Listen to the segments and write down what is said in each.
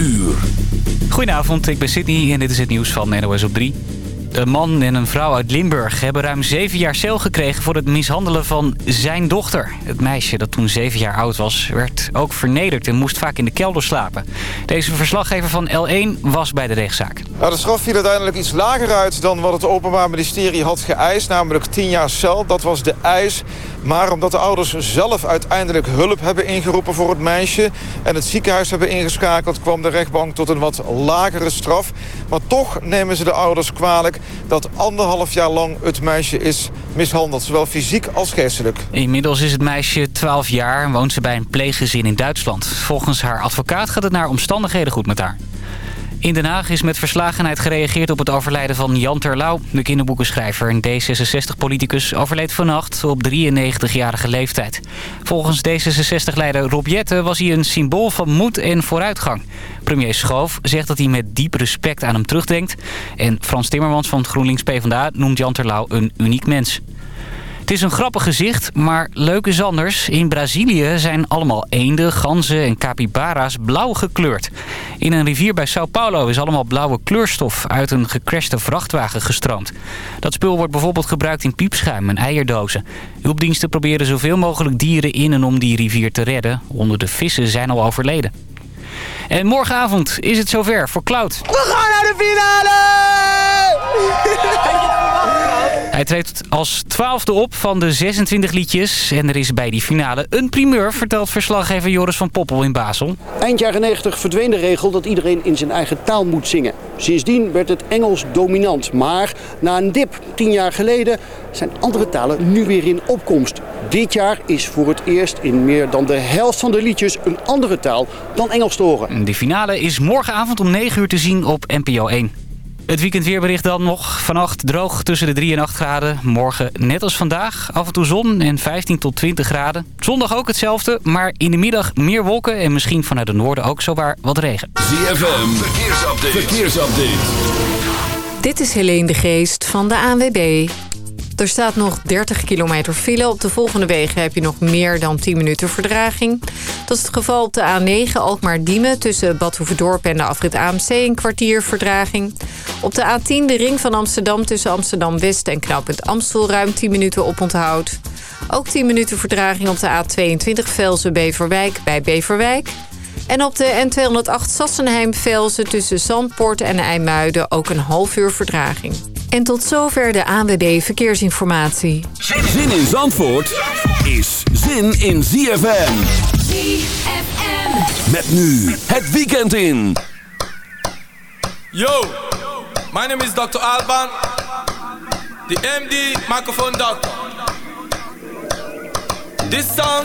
uur. Goedenavond, ik ben Sydney en dit is het nieuws van NOS op 3. Een man en een vrouw uit Limburg hebben ruim zeven jaar cel gekregen... voor het mishandelen van zijn dochter. Het meisje dat toen zeven jaar oud was, werd ook vernederd... en moest vaak in de kelder slapen. Deze verslaggever van L1 was bij de rechtszaak. de straf viel uiteindelijk iets lager uit dan wat het Openbaar Ministerie had geëist. Namelijk 10 jaar cel, dat was de eis. Maar omdat de ouders zelf uiteindelijk hulp hebben ingeroepen voor het meisje... en het ziekenhuis hebben ingeschakeld... kwam de rechtbank tot een wat lagere straf. Maar toch nemen ze de ouders kwalijk dat anderhalf jaar lang het meisje is mishandeld. Zowel fysiek als geestelijk. Inmiddels is het meisje 12 jaar en woont ze bij een pleeggezin in Duitsland. Volgens haar advocaat gaat het naar omstandigheden goed met haar. In Den Haag is met verslagenheid gereageerd op het overlijden van Jan Terlouw. De kinderboekenschrijver en D66-politicus overleed vannacht op 93-jarige leeftijd. Volgens D66-leider Rob Jette was hij een symbool van moed en vooruitgang. Premier Schoof zegt dat hij met diep respect aan hem terugdenkt. En Frans Timmermans van GroenLinks PvdA noemt Jan Terlouw een uniek mens. Het is een grappig gezicht, maar leuk is anders. In Brazilië zijn allemaal eenden, ganzen en capybara's blauw gekleurd. In een rivier bij Sao Paulo is allemaal blauwe kleurstof uit een gecrashte vrachtwagen gestroomd. Dat spul wordt bijvoorbeeld gebruikt in piepschuim en eierdozen. Hulpdiensten proberen zoveel mogelijk dieren in en om die rivier te redden. Onder de vissen zijn al overleden. En morgenavond is het zover voor Cloud. We gaan naar de finale! Hij treedt als twaalfde op van de 26 liedjes. En er is bij die finale een primeur, vertelt verslaggever Joris van Poppel in Basel. Eind jaren 90 verdween de regel dat iedereen in zijn eigen taal moet zingen. Sindsdien werd het Engels dominant. Maar na een dip tien jaar geleden zijn andere talen nu weer in opkomst. Dit jaar is voor het eerst in meer dan de helft van de liedjes een andere taal dan Engels te horen. De finale is morgenavond om 9 uur te zien op NPO 1. Het weekendweerbericht dan nog. Vannacht droog tussen de 3 en 8 graden. Morgen net als vandaag. Af en toe zon en 15 tot 20 graden. Zondag ook hetzelfde, maar in de middag meer wolken... en misschien vanuit het noorden ook zowaar wat regen. ZFM, verkeersupdate. verkeersupdate. Dit is Helene de Geest van de ANWB. Er staat nog 30 kilometer file. Op de volgende wegen heb je nog meer dan 10 minuten verdraging. Dat is het geval op de A9 Alkmaar-Diemen... tussen Bad Hoeverdorp en de afrit AMC een kwartier verdraging. Op de A10 de ring van Amsterdam tussen Amsterdam-West en knooppunt Amstel... ruim 10 minuten oponthoud. Ook 10 minuten verdraging op de A22 Velzen-Beverwijk bij Beverwijk... En op de N208 Sassenheim-Velzen tussen Zandpoort en IJmuiden ook een half uur verdraging. En tot zover de ANWB Verkeersinformatie. Zin in Zandvoort is zin in ZFM. ZFM. Met nu het weekend in. Yo, my name is Dr. Alban, the MD microphone doctor. This song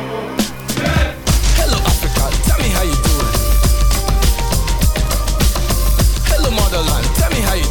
Tell me how you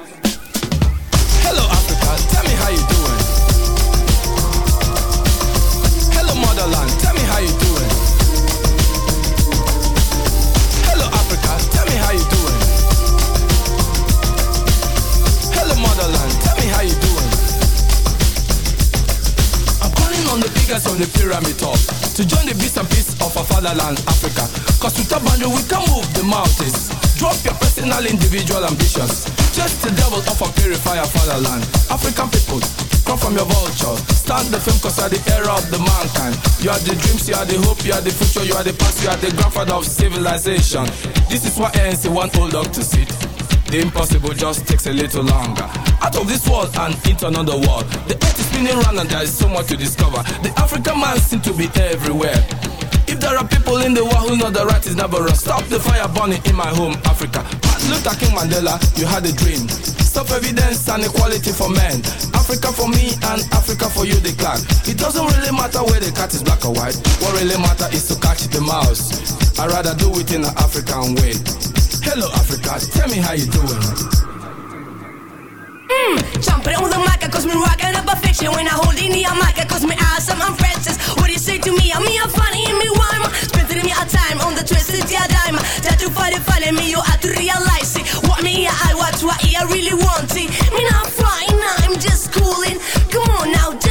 Pyramid top. To join the beast and peace of our fatherland, Africa. Cause a boundary we can move the mountains. Drop your personal individual ambitions. Just the devil of a purifier fatherland. African people, come from your vulture. Stand the film cause you are the era of the mankind. You are the dreams, you are the hope, you are the future You are the past, you are the grandfather of civilization. This is why ANC want old dog to sit. The impossible just takes a little longer. Out of this world and into another world. The earth is spinning round and there is so much to discover. The African man seems to be everywhere. If there are people in the world who know the right is never wrong, stop the fire burning in my home, Africa. Martin Luther King Mandela, you had a dream. Stop evidence and equality for men. Africa for me and Africa for you, the clan. It doesn't really matter where the cat is black or white. What really matters is to catch the mouse. I'd rather do it in an African way. Hello Africa, tell me how you doing. Mmm, jumping on the mic, cause me rockin' up a fiction. When I hold in the mic, cause me awesome, I'm Francis What do you say to me? I'm me, I'm funny, and me rhyme. Spending me a time on the twisted yeah dime. That you find it funny, me, you have to realize it. What me, I watch, what I really want it. Me not flying, I'm just cooling. Come on now, just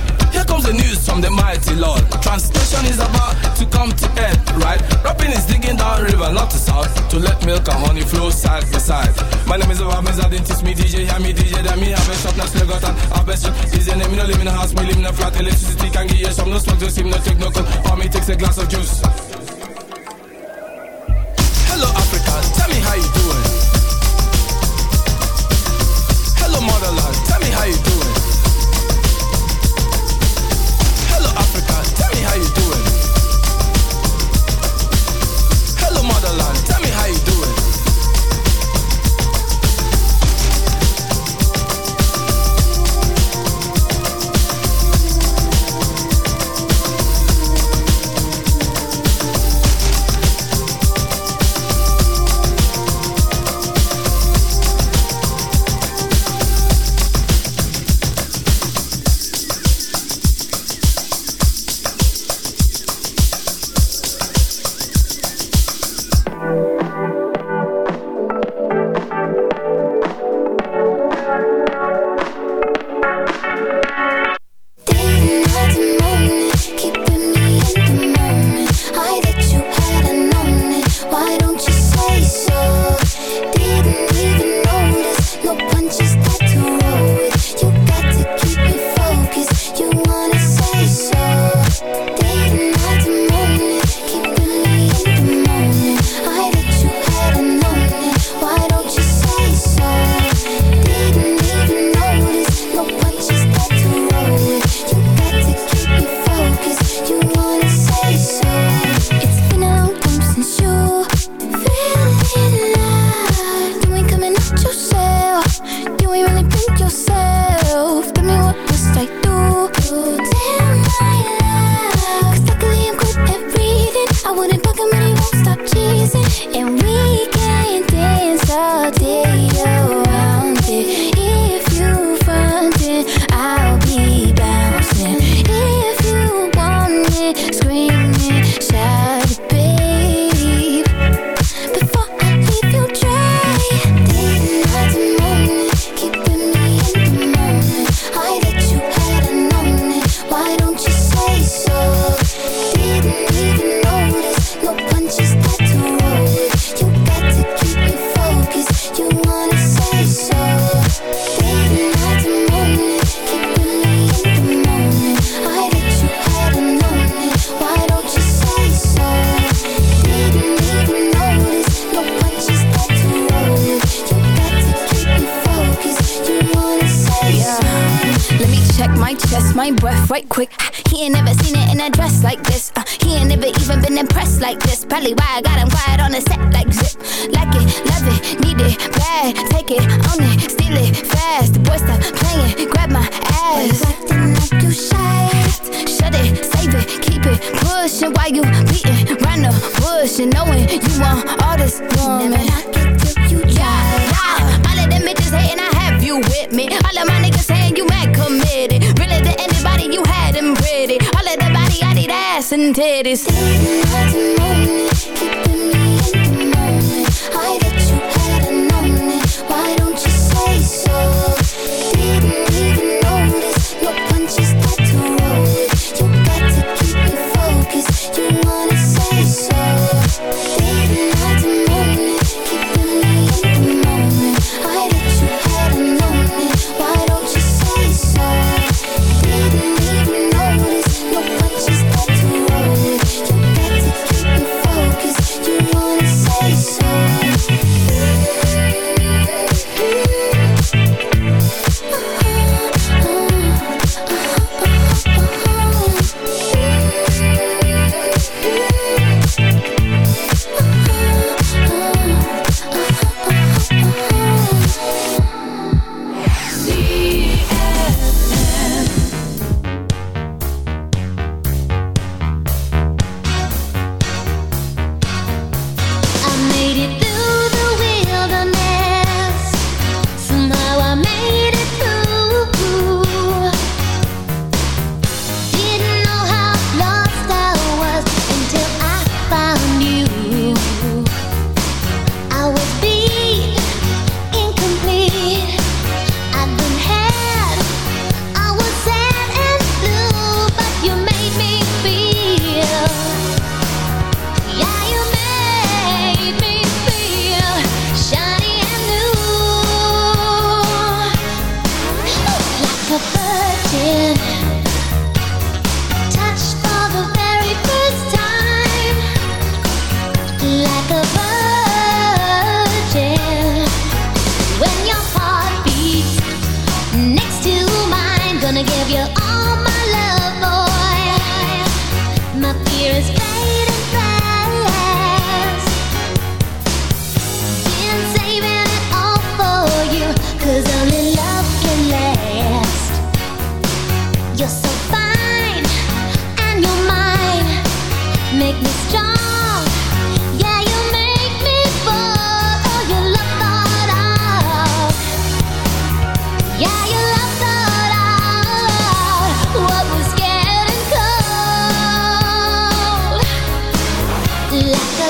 Here comes the news from the mighty Lord. Translation is about to come to end, right? Rapping is digging down river, not to south, to let milk and honey flow side by side. My name is Obama, didn't teach me DJ, hear me DJ, then me have a shop, now still got an harvest shop. Is your name, me no in a house, me live in a flat, electricity can give you some, no smoke, just him, no take no cold, or me takes a glass of juice. Hello Africa, tell me how you doing. Hello motherland, tell me how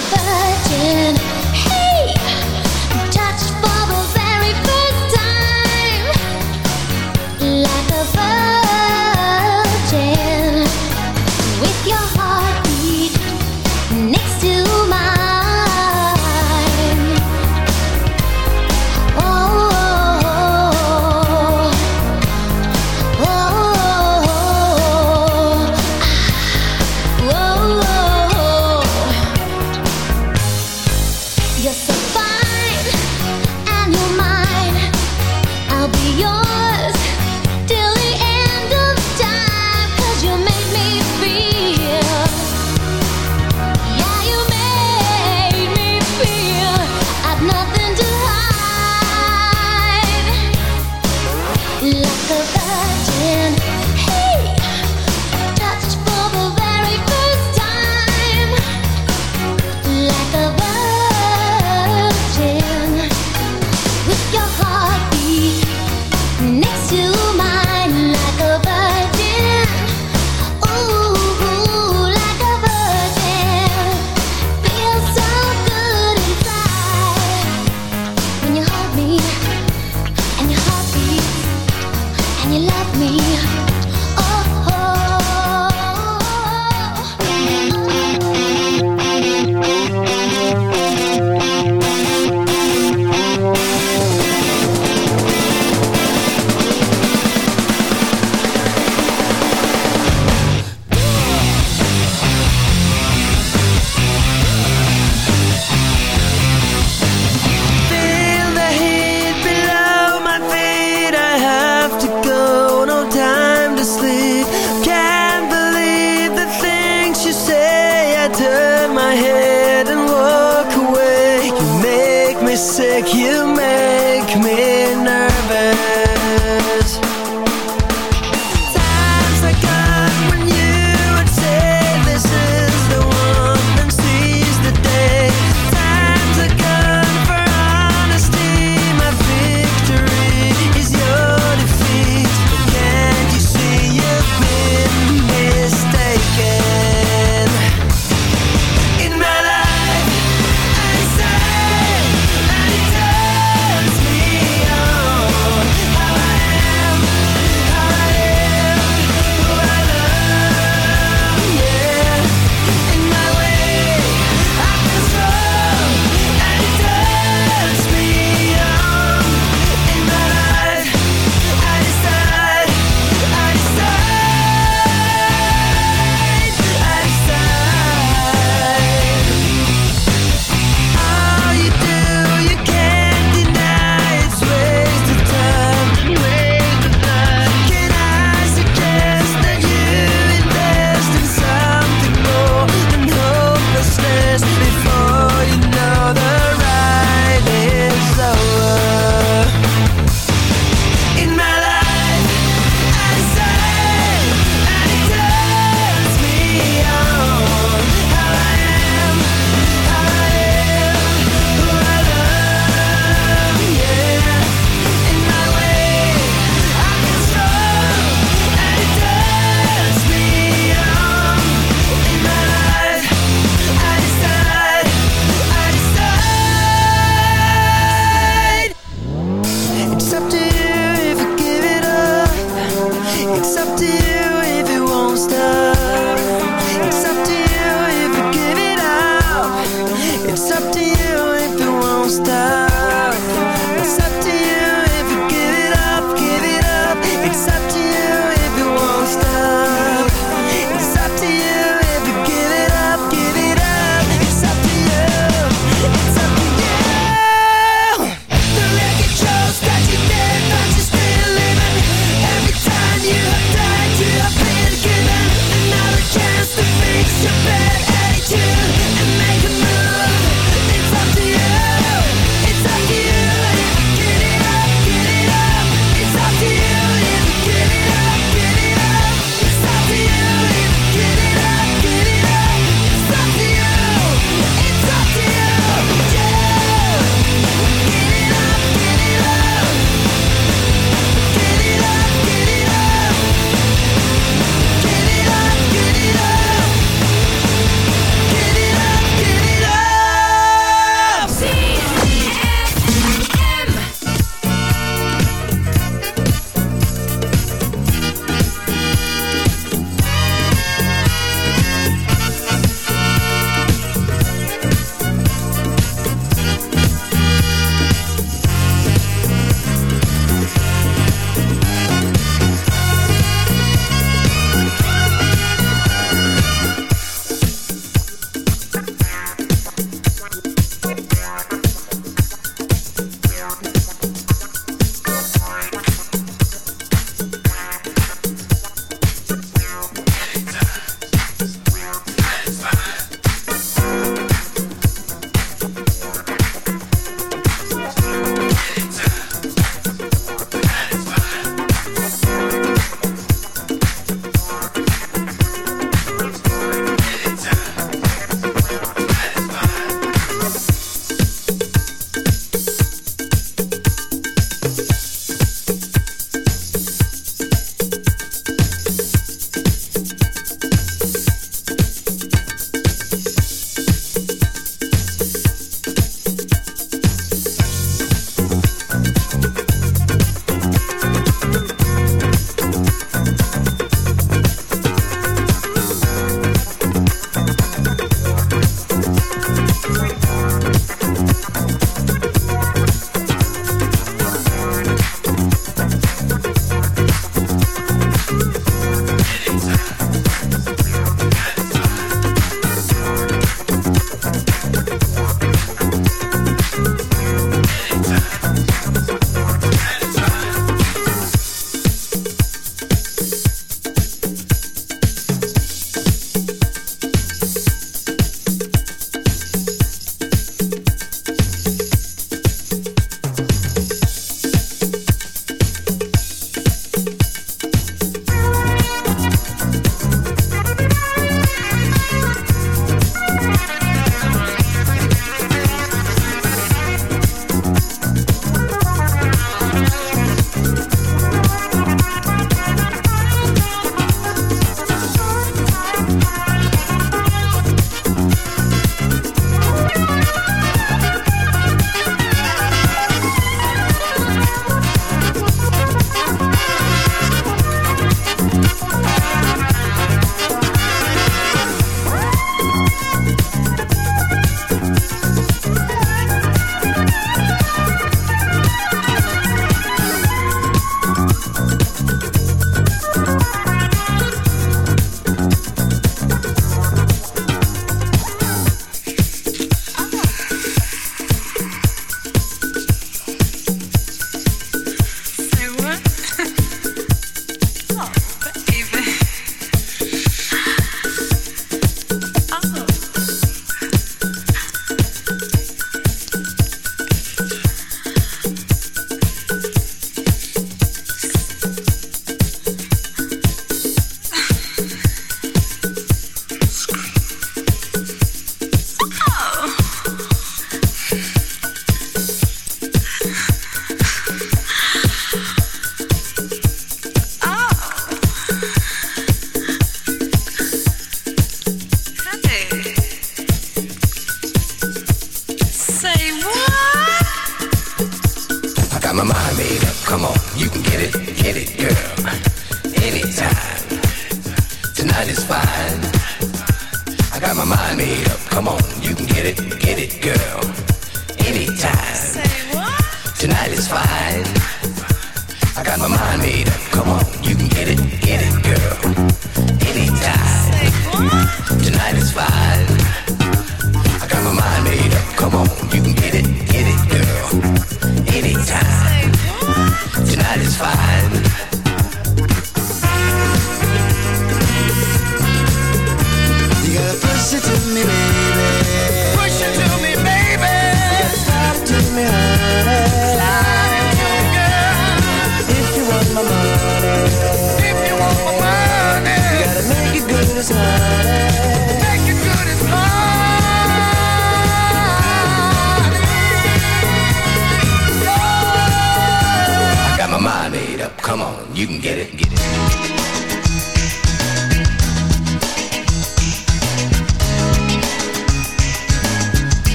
virgin. my head and walk away. You make me sick, you make me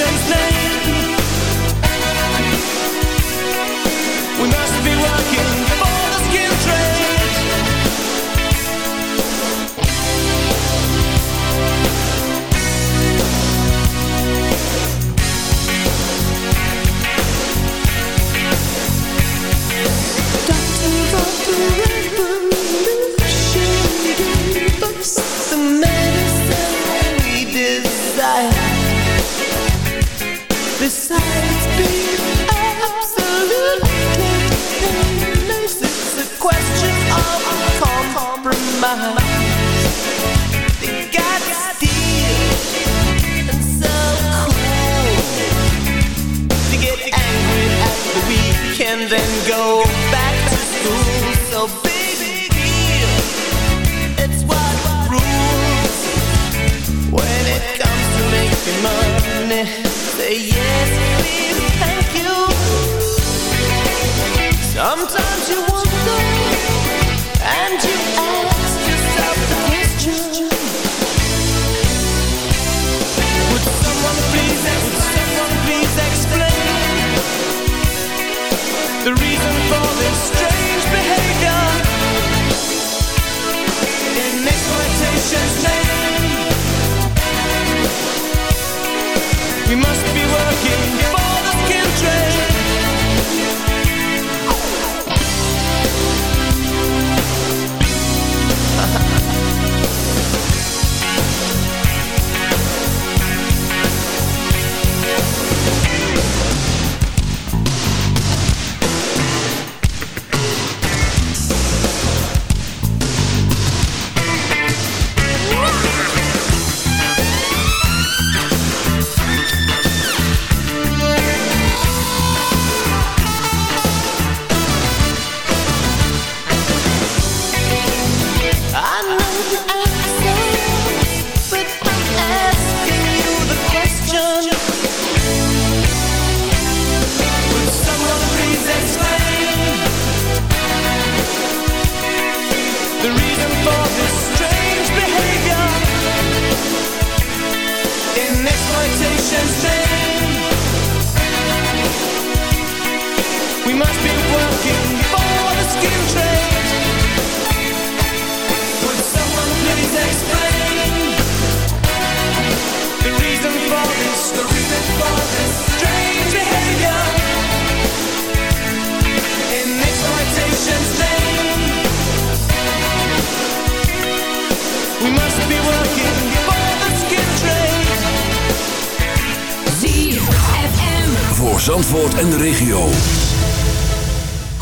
exploitation's name? They got steel and so cool to get angry the then go back to school. So deal, it's what rules when it comes to making money. Say yes, please, thank you. Sometimes you wonder and you exploitation's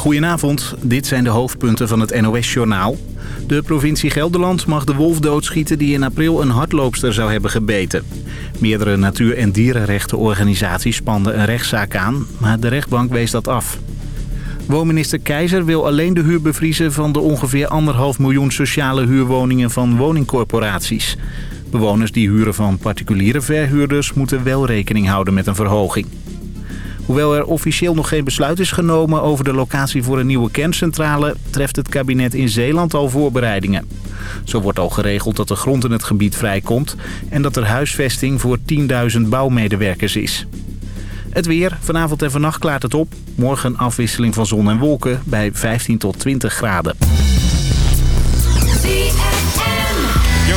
Goedenavond, dit zijn de hoofdpunten van het NOS-journaal. De provincie Gelderland mag de wolf doodschieten die in april een hardloopster zou hebben gebeten. Meerdere natuur- en dierenrechtenorganisaties spanden een rechtszaak aan, maar de rechtbank wees dat af. Woonminister Keizer wil alleen de huur bevriezen van de ongeveer anderhalf miljoen sociale huurwoningen van woningcorporaties. Bewoners die huren van particuliere verhuurders moeten wel rekening houden met een verhoging. Hoewel er officieel nog geen besluit is genomen over de locatie voor een nieuwe kerncentrale... treft het kabinet in Zeeland al voorbereidingen. Zo wordt al geregeld dat de grond in het gebied vrijkomt... en dat er huisvesting voor 10.000 bouwmedewerkers is. Het weer. Vanavond en vannacht klaart het op. Morgen afwisseling van zon en wolken bij 15 tot 20 graden. Yo,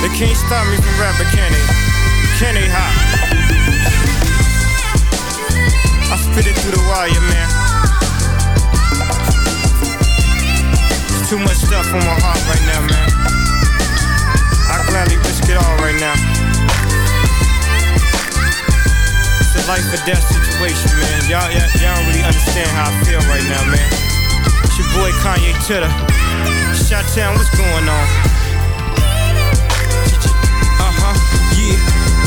they can't stop me from can they? Can they? Spit it through the wire, man. Too much stuff on my heart right now, man. I gladly risk it all right now. It's a life or death situation, man. Y'all, y'all, y'all don't really understand how I feel right now, man. It's your boy Kanye Titter. Shot Town, what's going on? Uh-huh, yeah,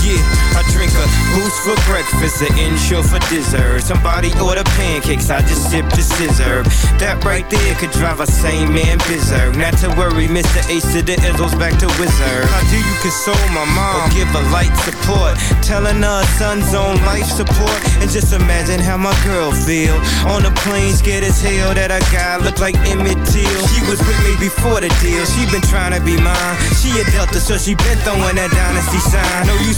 yeah. I drink a boost for breakfast, an Ensure for dessert. Somebody order pancakes, I just sip the sizzurp. That right there could drive a sane man berserk. Not to worry, Mr. Ace to the Izzles back to Wizard. How do you console my mom or give her light support? Telling her son's on life support. And just imagine how my girl feel. On the plane, scared as hell that a guy look like Emmett Till. She was with me before the deal, she been trying to be mine. She a Delta, so she been throwing that dynasty sign. No use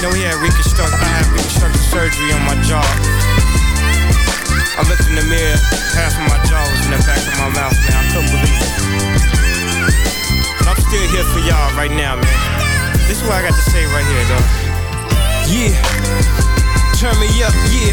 Know, he had reconstruct, I had reconstructive surgery on my jaw. I looked in the mirror, half of my jaw was in the back of my mouth, man. I couldn't believe it. But I'm still here for y'all right now, man. This is what I got to say right here, though. Yeah. Turn me up, yeah.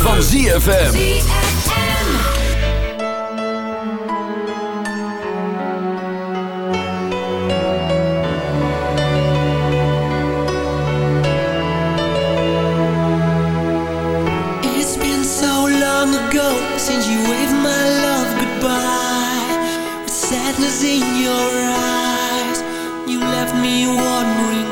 van ZFM. It's been so long ago since you waved my love goodbye. With sadness in your eyes, you left me wondering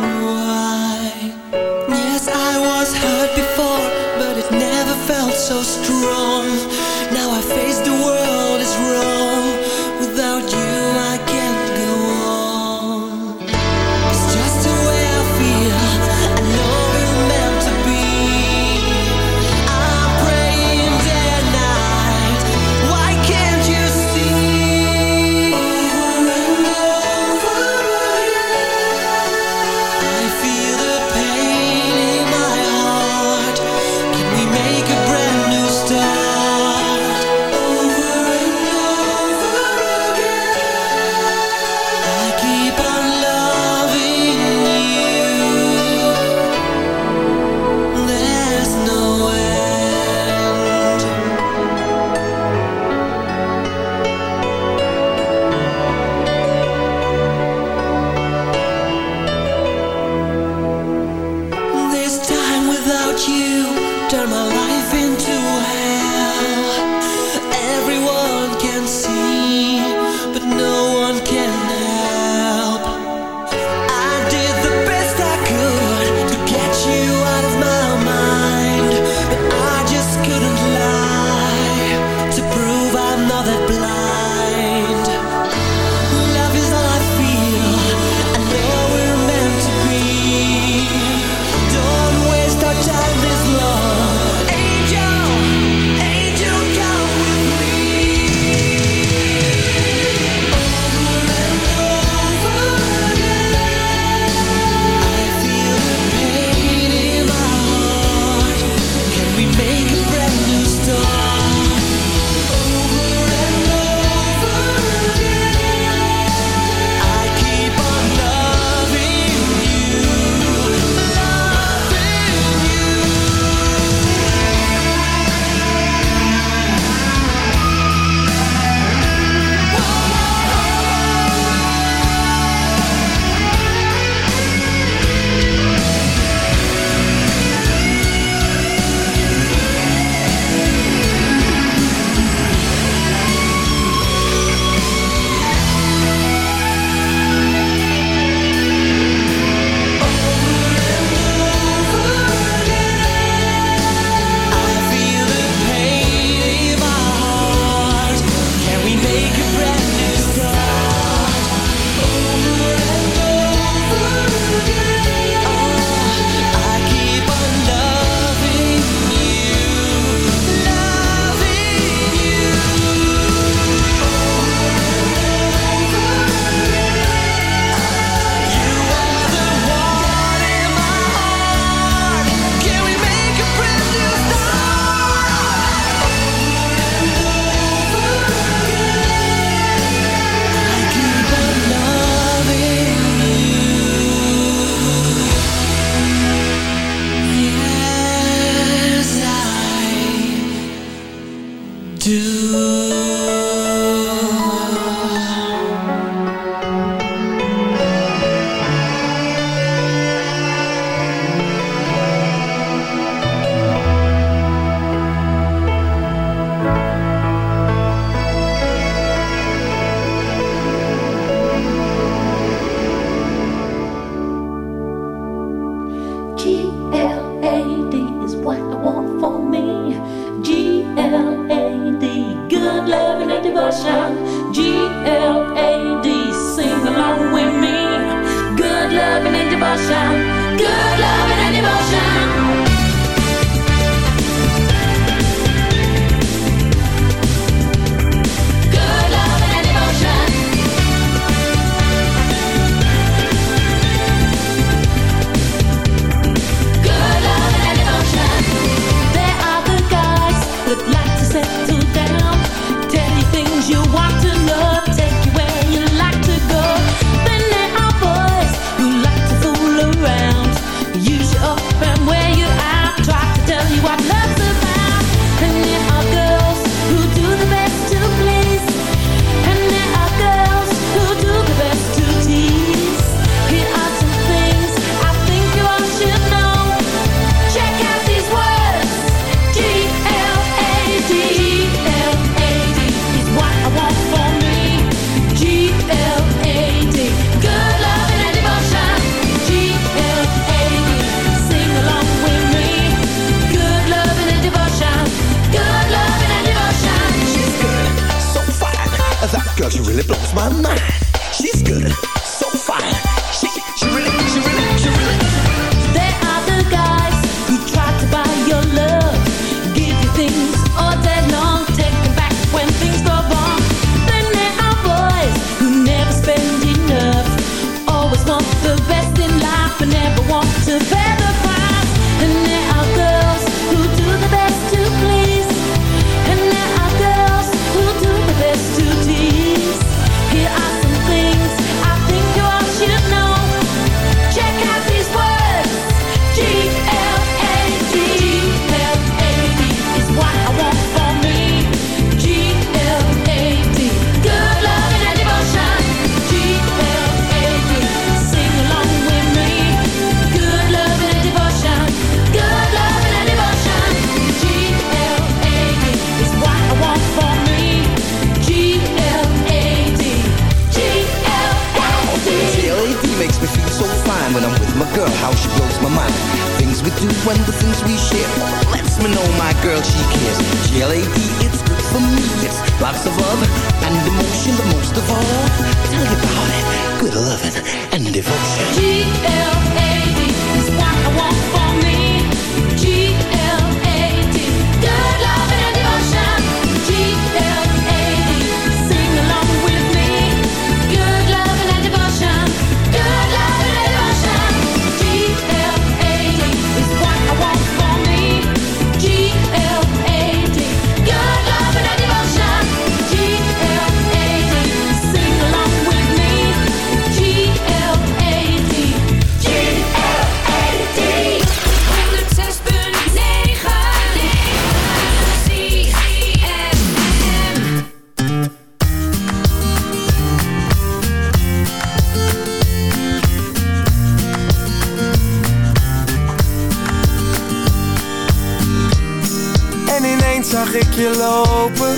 Zag ik je lopen.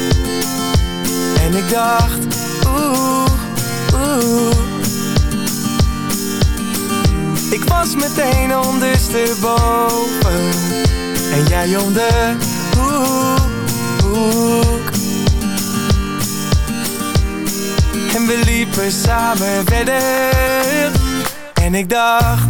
En ik dacht Oeh, oeh. Ik was meteen ondersteboven. En jij onder, oeh, oeh. En we liepen samen verder. En ik dacht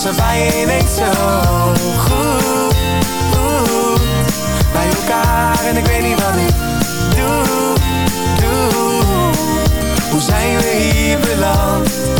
ze wij weet zo goed, goed Bij elkaar en ik weet niet wat ik doe, doe Hoe zijn we hier beland?